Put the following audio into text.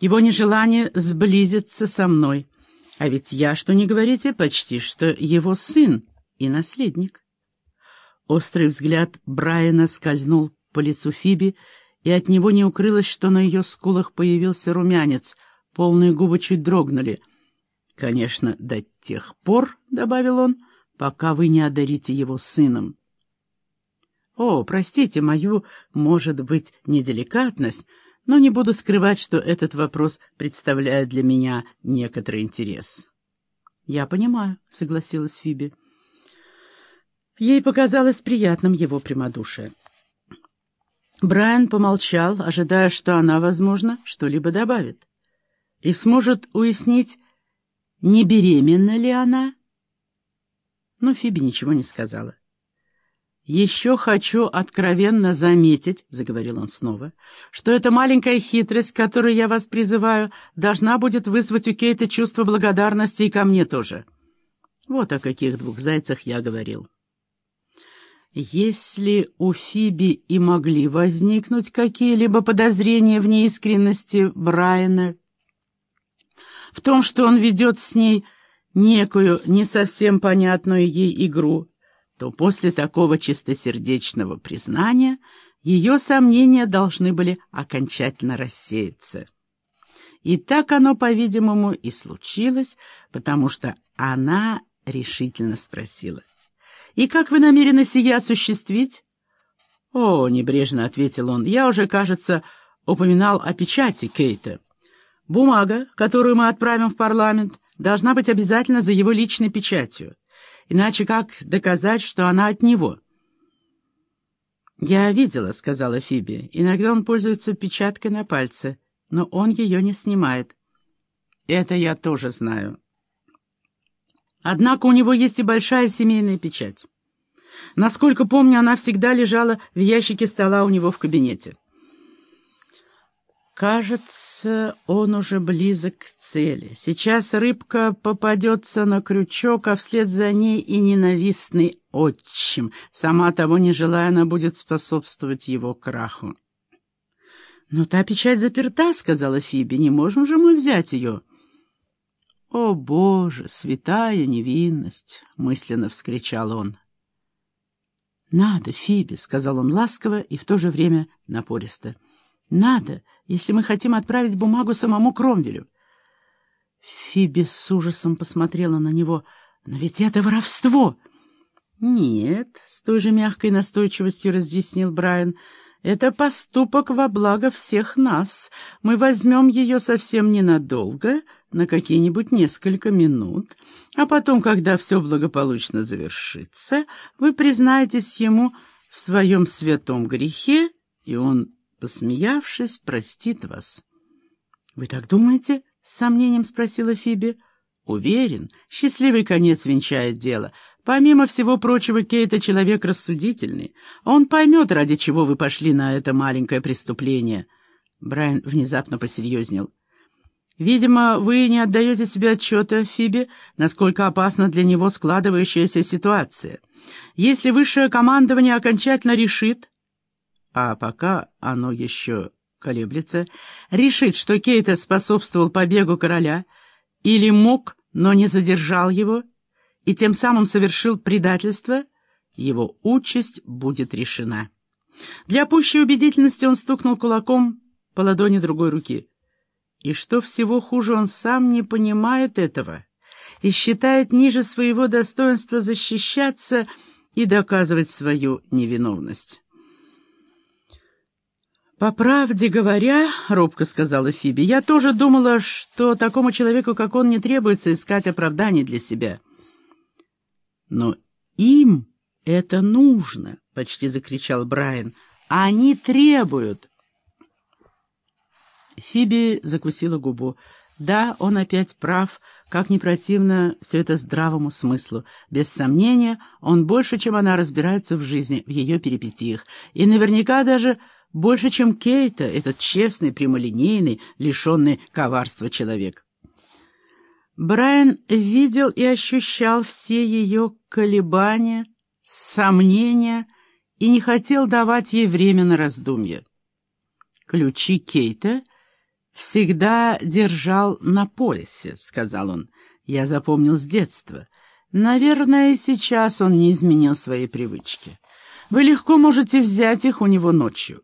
его нежелание сблизиться со мной. А ведь я, что не говорите, почти что его сын и наследник. Острый взгляд Брайана скользнул по лицу Фиби, и от него не укрылось, что на ее скулах появился румянец, полные губы чуть дрогнули. «Конечно, до тех пор, — добавил он, — пока вы не одарите его сыном». «О, простите мою, может быть, неделикатность, но не буду скрывать, что этот вопрос представляет для меня некоторый интерес». «Я понимаю», — согласилась Фиби. Ей показалось приятным его прямодушие. Брайан помолчал, ожидая, что она, возможно, что-либо добавит. И сможет уяснить, не беременна ли она. Но Фиби ничего не сказала. «Еще хочу откровенно заметить», — заговорил он снова, «что эта маленькая хитрость, к которой я вас призываю, должна будет вызвать у Кейта чувство благодарности и ко мне тоже. Вот о каких двух зайцах я говорил». Если у Фиби и могли возникнуть какие-либо подозрения в неискренности Брайана, в том, что он ведет с ней некую не совсем понятную ей игру, то после такого чистосердечного признания ее сомнения должны были окончательно рассеяться. И так оно, по-видимому, и случилось, потому что она решительно спросила — «И как вы намерены сие осуществить?» «О», — небрежно ответил он, — «я уже, кажется, упоминал о печати Кейта. Бумага, которую мы отправим в парламент, должна быть обязательно за его личной печатью. Иначе как доказать, что она от него?» «Я видела», — сказала Фиби. «Иногда он пользуется печаткой на пальце, но он ее не снимает». «Это я тоже знаю». Однако у него есть и большая семейная печать. Насколько помню, она всегда лежала в ящике стола у него в кабинете. Кажется, он уже близок к цели. Сейчас рыбка попадется на крючок, а вслед за ней и ненавистный отчим. Сама того не желая, она будет способствовать его краху. «Но та печать заперта», — сказала Фиби. «Не можем же мы взять ее». «О, Боже, святая невинность!» — мысленно вскричал он. «Надо, Фиби», — сказал он ласково и в то же время напористо. «Надо, если мы хотим отправить бумагу самому Кромвелю». Фиби с ужасом посмотрела на него. «Но ведь это воровство!» «Нет», — с той же мягкой настойчивостью разъяснил Брайан, — «это поступок во благо всех нас. Мы возьмем ее совсем ненадолго, на какие-нибудь несколько минут, а потом, когда все благополучно завершится, вы признаетесь ему в своем святом грехе, и он, посмеявшись, простит вас. — Вы так думаете? — с сомнением спросила Фиби. — Уверен, счастливый конец венчает дело. Помимо всего прочего, Кейта человек рассудительный. Он поймет, ради чего вы пошли на это маленькое преступление. Брайан внезапно посерьезнел. Видимо, вы не отдаете себе отчета, Фиби, насколько опасна для него складывающаяся ситуация. Если высшее командование окончательно решит, а пока оно еще колеблется, решит, что Кейта способствовал побегу короля или мог, но не задержал его, и тем самым совершил предательство, его участь будет решена. Для пущей убедительности он стукнул кулаком по ладони другой руки — и что всего хуже, он сам не понимает этого и считает ниже своего достоинства защищаться и доказывать свою невиновность. «По правде говоря, — робко сказала Фиби, — я тоже думала, что такому человеку, как он, не требуется искать оправданий для себя. Но им это нужно, — почти закричал Брайан. Они требуют. Фиби закусила губу. Да, он опять прав, как не противно все это здравому смыслу. Без сомнения, он больше, чем она разбирается в жизни, в ее перипетиях. И наверняка даже больше, чем Кейта, этот честный, прямолинейный, лишенный коварства человек. Брайан видел и ощущал все ее колебания, сомнения и не хотел давать ей время на раздумье. Ключи Кейта — всегда держал на поясе», — сказал он. «Я запомнил с детства. Наверное, и сейчас он не изменил свои привычки. Вы легко можете взять их у него ночью.